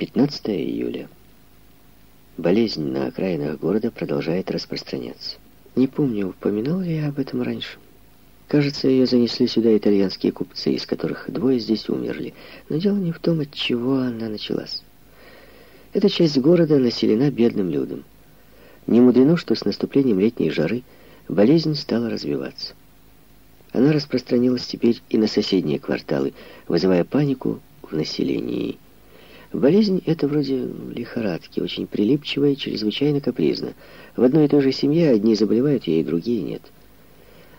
15 июля. Болезнь на окраинах города продолжает распространяться. Не помню, упоминал ли я об этом раньше. Кажется, ее занесли сюда итальянские купцы, из которых двое здесь умерли. Но дело не в том, от чего она началась. Эта часть города населена бедным людом. Не мудрено, что с наступлением летней жары болезнь стала развиваться. Она распространилась теперь и на соседние кварталы, вызывая панику в населении. Болезнь эта вроде лихорадки, очень прилипчивая чрезвычайно капризна. В одной и той же семье одни заболевают ей, другие нет.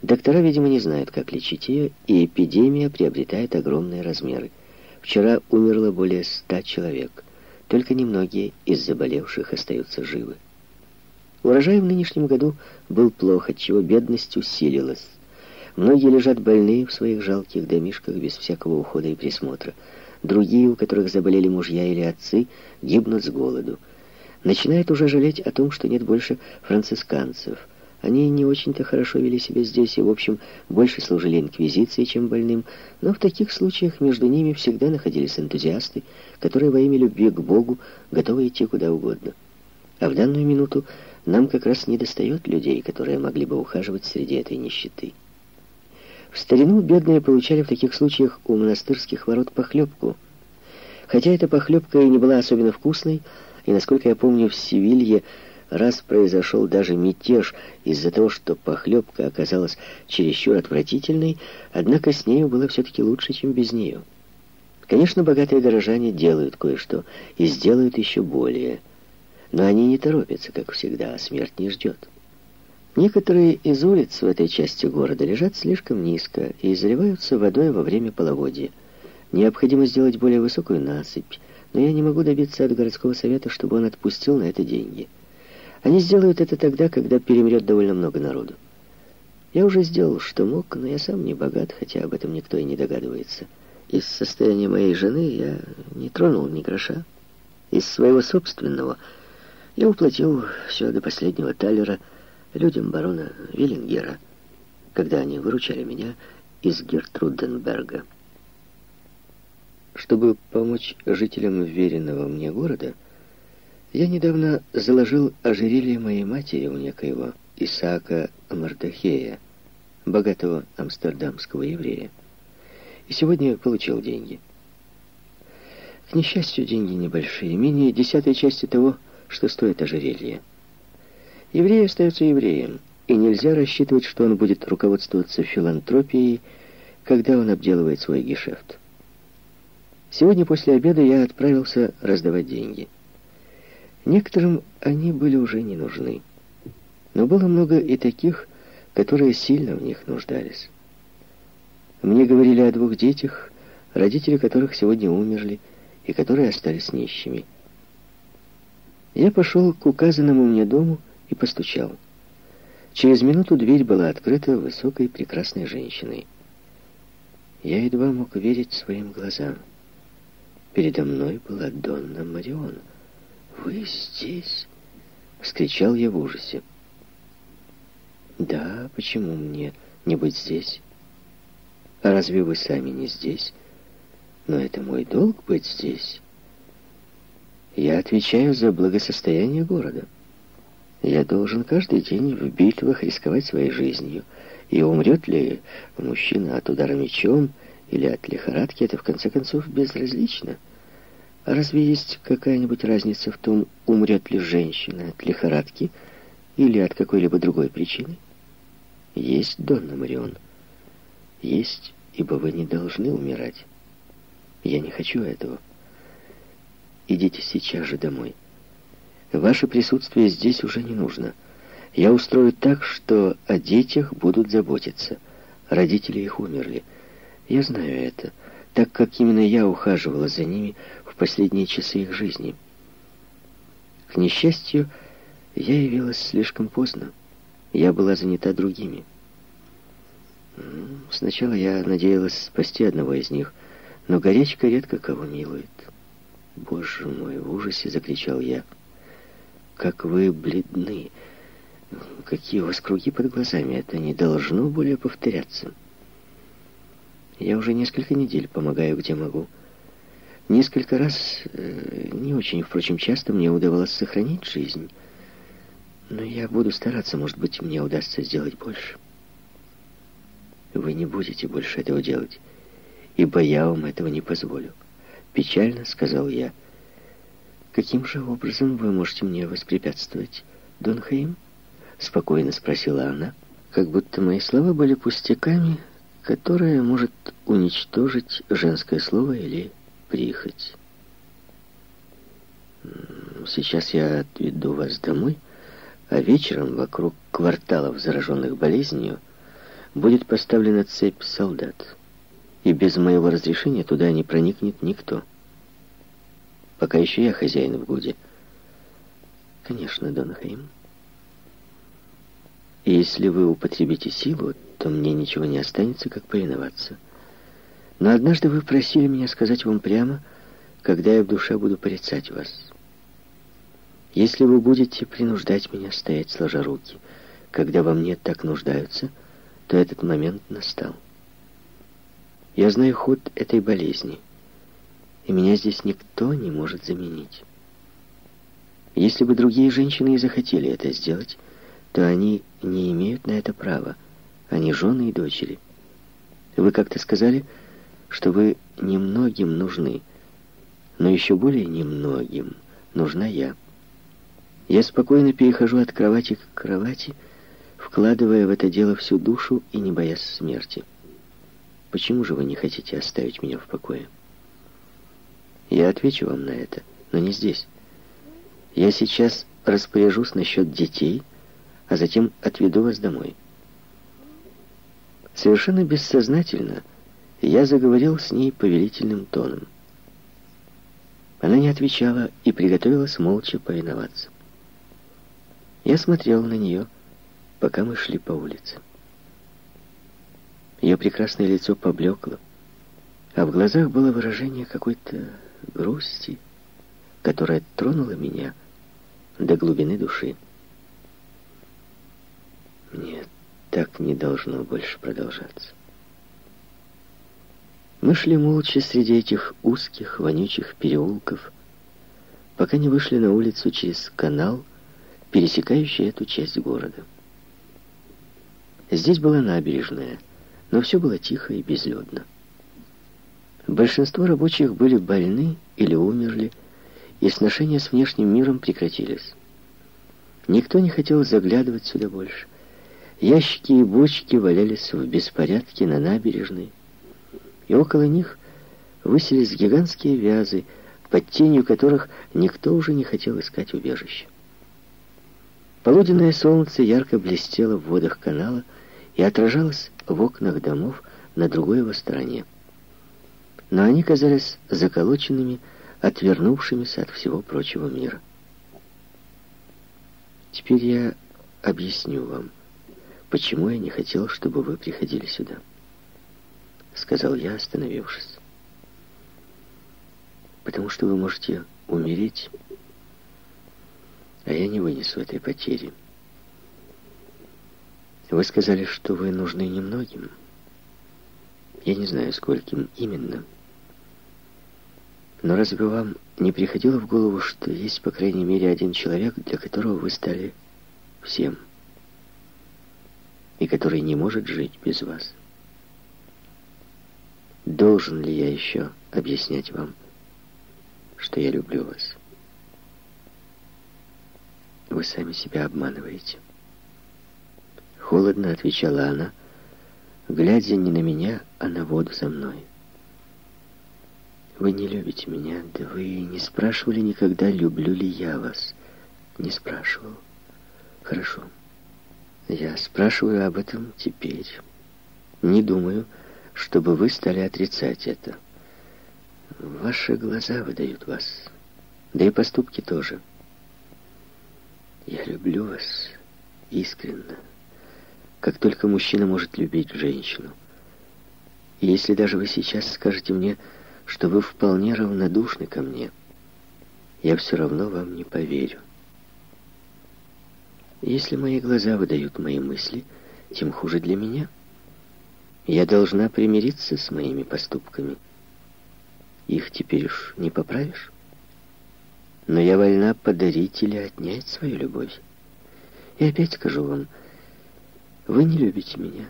Доктора, видимо, не знают, как лечить ее, и эпидемия приобретает огромные размеры. Вчера умерло более ста человек. Только немногие из заболевших остаются живы. Урожай в нынешнем году был плох, отчего бедность усилилась. Многие лежат больные в своих жалких домишках без всякого ухода и присмотра. Другие, у которых заболели мужья или отцы, гибнут с голоду. Начинают уже жалеть о том, что нет больше францисканцев – они не очень-то хорошо вели себя здесь и, в общем, больше служили инквизиции, чем больным, но в таких случаях между ними всегда находились энтузиасты, которые во имя любви к Богу готовы идти куда угодно. А в данную минуту нам как раз не достает людей, которые могли бы ухаживать среди этой нищеты. В старину бедные получали в таких случаях у монастырских ворот похлебку. Хотя эта похлебка и не была особенно вкусной, и, насколько я помню, в Севилье раз произошел даже мятеж из-за того, что похлебка оказалась чересчур отвратительной, однако с нею было все-таки лучше, чем без нее. Конечно, богатые горожане делают кое-что и сделают еще более, но они не торопятся, как всегда, а смерть не ждет. Некоторые из улиц в этой части города лежат слишком низко и заливаются водой во время половодья. Необходимо сделать более высокую насыпь, но я не могу добиться от городского совета, чтобы он отпустил на это деньги. Они сделают это тогда, когда перемрет довольно много народу. Я уже сделал, что мог, но я сам не богат, хотя об этом никто и не догадывается. Из состояния моей жены я не тронул ни гроша. Из своего собственного я уплатил все до последнего талера людям барона Виллингера, когда они выручали меня из Гертруденберга. Чтобы помочь жителям веренного мне города, я недавно заложил ожерелье моей матери у некоего Исаака Мардахея, богатого амстердамского еврея. И сегодня получил деньги. К несчастью, деньги небольшие, менее десятой части того, что стоит ожерелье. Еврей остается евреем, и нельзя рассчитывать, что он будет руководствоваться филантропией, когда он обделывает свой гешефт. Сегодня после обеда я отправился раздавать деньги. Некоторым они были уже не нужны. Но было много и таких, которые сильно в них нуждались. Мне говорили о двух детях, родители которых сегодня умерли, и которые остались нищими. Я пошел к указанному мне дому и постучал. Через минуту дверь была открыта высокой прекрасной женщиной. Я едва мог верить своим глазам. Передо мной была Донна Мариона. «Вы здесь?» — вскричал я в ужасе. «Да, почему мне не быть здесь? А разве вы сами не здесь? Но это мой долг быть здесь. Я отвечаю за благосостояние города. Я должен каждый день в битвах рисковать своей жизнью. И умрет ли мужчина от удара мечом или от лихорадки, это в конце концов безразлично». Разве есть какая-нибудь разница в том, умрет ли женщина от лихорадки или от какой-либо другой причины? Есть, Донна Марион. Есть, ибо вы не должны умирать. Я не хочу этого. Идите сейчас же домой. Ваше присутствие здесь уже не нужно. Я устрою так, что о детях будут заботиться. Родители их умерли. Я знаю это, так как именно я ухаживала за ними в последние часы их жизни. К несчастью, я явилась слишком поздно. Я была занята другими. Сначала я надеялась спасти одного из них, но горячка редко кого милует. «Боже мой!» — в ужасе закричал я. «Как вы бледны! Какие у вас круги под глазами! Это не должно более повторяться!» Я уже несколько недель помогаю, где могу. Несколько раз, э, не очень, впрочем, часто мне удавалось сохранить жизнь. Но я буду стараться, может быть, мне удастся сделать больше. Вы не будете больше этого делать, ибо я вам этого не позволю. Печально сказал я. Каким же образом вы можете мне воспрепятствовать, Дон Хаим? Спокойно спросила она, как будто мои слова были пустяками, которое может уничтожить женское слово или прихоть. Сейчас я отведу вас домой, а вечером вокруг кварталов, зараженных болезнью, будет поставлена цепь солдат и без моего разрешения туда не проникнет никто. Пока еще я хозяин в Гуде. Конечно, Донхейм. И если вы употребите силу, то мне ничего не останется, как повиноваться. Но однажды вы просили меня сказать вам прямо, когда я в душе буду порицать вас. Если вы будете принуждать меня стоять сложа руки, когда во мне так нуждаются, то этот момент настал. Я знаю ход этой болезни, и меня здесь никто не может заменить. Если бы другие женщины и захотели это сделать, то они не имеют на это права. Они жены и дочери. Вы как-то сказали, что вы немногим нужны, но еще более немногим нужна я. Я спокойно перехожу от кровати к кровати, вкладывая в это дело всю душу и не боясь смерти. Почему же вы не хотите оставить меня в покое? Я отвечу вам на это, но не здесь. Я сейчас распоряжусь насчет детей, а затем отведу вас домой. Совершенно бессознательно я заговорил с ней повелительным тоном. Она не отвечала и приготовилась молча повиноваться. Я смотрел на нее, пока мы шли по улице. Ее прекрасное лицо поблекло, а в глазах было выражение какой-то грусти, которая тронула меня до глубины души. Нет, так не должно больше продолжаться. Мы шли молча среди этих узких, вонючих переулков, пока не вышли на улицу через канал, пересекающий эту часть города. Здесь была набережная — но все было тихо и безлюдно. Большинство рабочих были больны или умерли, и сношения с внешним миром прекратились. Никто не хотел заглядывать сюда больше. Ящики и бочки валялись в беспорядке на набережной, и около них высились гигантские вязы, под тенью которых никто уже не хотел искать убежище. Полуденное солнце ярко блестело в водах канала и отражалось в окнах домов на другой его стороне. Но они казались заколоченными, отвернувшимися от всего прочего мира. Теперь я объясню вам, почему я не хотел, чтобы вы приходили сюда. Сказал я, остановившись. Потому что вы можете умереть, а я не вынесу этой потери. Вы сказали, что вы нужны немногим. Я не знаю, скольким именно. Но разве вам не приходило в голову, что есть, по крайней мере, один человек, для которого вы стали всем, и который не может жить без вас? Должен ли я еще объяснять вам, что я люблю вас? Вы сами себя обманываете. Холодно отвечала она, глядя не на меня, а на воду за мной. Вы не любите меня, да вы не спрашивали никогда, люблю ли я вас. Не спрашивал. Хорошо. Я спрашиваю об этом теперь. Не думаю, чтобы вы стали отрицать это. Ваши глаза выдают вас, да и поступки тоже. Я люблю вас искренне как только мужчина может любить женщину. И если даже вы сейчас скажете мне, что вы вполне равнодушны ко мне, я все равно вам не поверю. Если мои глаза выдают мои мысли, тем хуже для меня. Я должна примириться с моими поступками. их теперь уж не поправишь. Но я вольна подарить или отнять свою любовь. И опять скажу вам, вы не любите меня,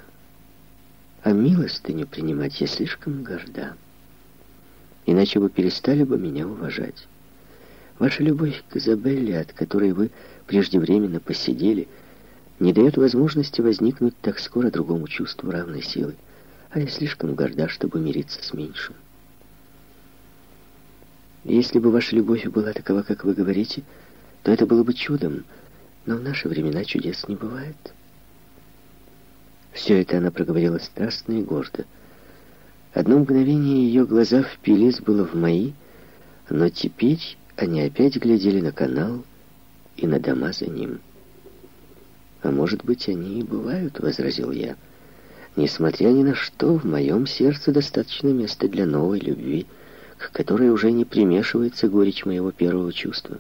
а милостыню принимать я слишком горда. Иначе вы перестали бы меня уважать. Ваша любовь к Изабелле, от которой вы преждевременно посидели, не дает возможности возникнуть так скоро другому чувству равной силы, а я слишком горда, чтобы мириться с меньшим. Если бы ваша любовь была такова, как вы говорите, то это было бы чудом, но в наши времена чудес не бывает. Все это она проговорила страстно и гордо. Одно мгновение ее глаза впились было в мои, но теперь они опять глядели на канал и на дома за ним. «А может быть, они и бывают», — возразил я. «Несмотря ни на что, в моем сердце достаточно места для новой любви, к которой уже не примешивается горечь моего первого чувства.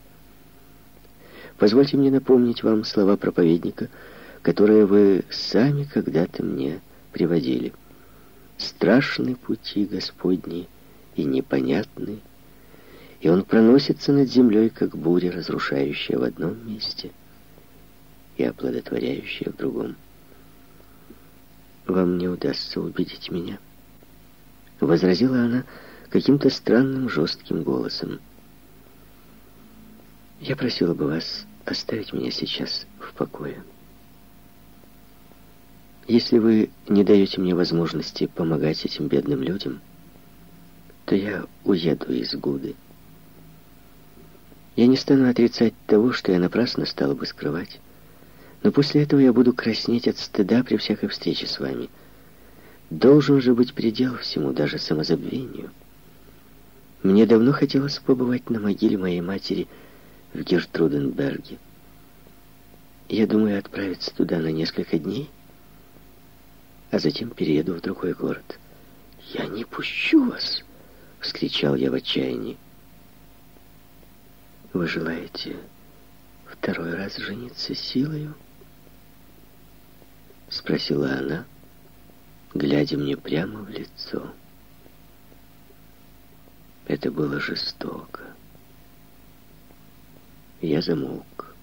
Позвольте мне напомнить вам слова проповедника, которые вы сами когда-то мне приводили. Страшны пути Господни и непонятны, и он проносится над землей, как буря, разрушающая в одном месте и оплодотворяющая в другом. «Вам не удастся убедить меня», — возразила она каким-то странным жестким голосом. «Я просила бы вас оставить меня сейчас в покое. Если вы не даете мне возможности помогать этим бедным людям, то я уеду из Гуды». Я не стану отрицать того, что я напрасно стала бы скрывать. Но после этого я буду краснеть от стыда при всякой встрече с вами. Должен же быть предел всему, даже самозабвению. Мне давно хотелось побывать на могиле моей матери в Гертруденберге. Я думаю отправиться туда на несколько дней, а затем перееду в другой город. «Я не пущу вас!» — вскричал я в отчаянии. Вы желаете второй раз жениться силою? Спросила она, глядя мне прямо в лицо. Это было жестоко. Я замолк.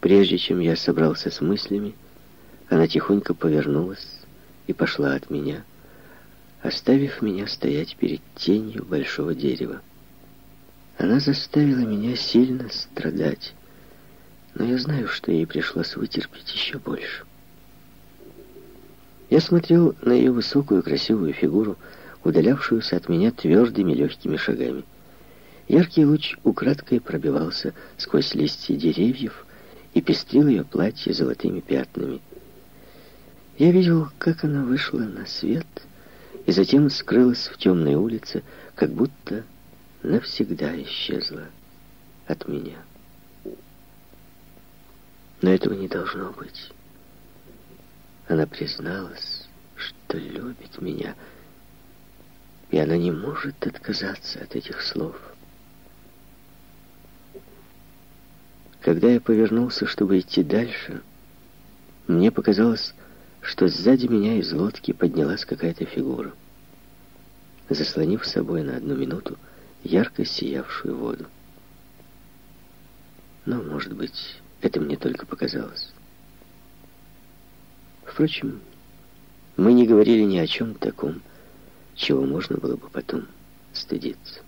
Прежде чем я собрался с мыслями, она тихонько повернулась и пошла от меня, оставив меня стоять перед тенью большого дерева. Она заставила меня сильно страдать, но я знаю, что ей пришлось вытерпеть еще больше. Я смотрел на ее высокую красивую фигуру, удалявшуюся от меня твердыми легкими шагами. Яркий луч украдкой пробивался сквозь листья деревьев и пестрил ее платье золотыми пятнами. Я видел, как она вышла на свет и затем скрылась в темной улице, как будто навсегда исчезла от меня. Но этого не должно быть. Она призналась, что любит меня, и она не может отказаться от этих слов. Когда я повернулся, чтобы идти дальше, мне показалось, что сзади меня из лодки поднялась какая-то фигура. Заслонив собой на одну минуту, ярко сиявшую воду. Но, может быть, это мне только показалось. Впрочем, мы не говорили ни о чем таком, чего можно было бы потом стыдиться.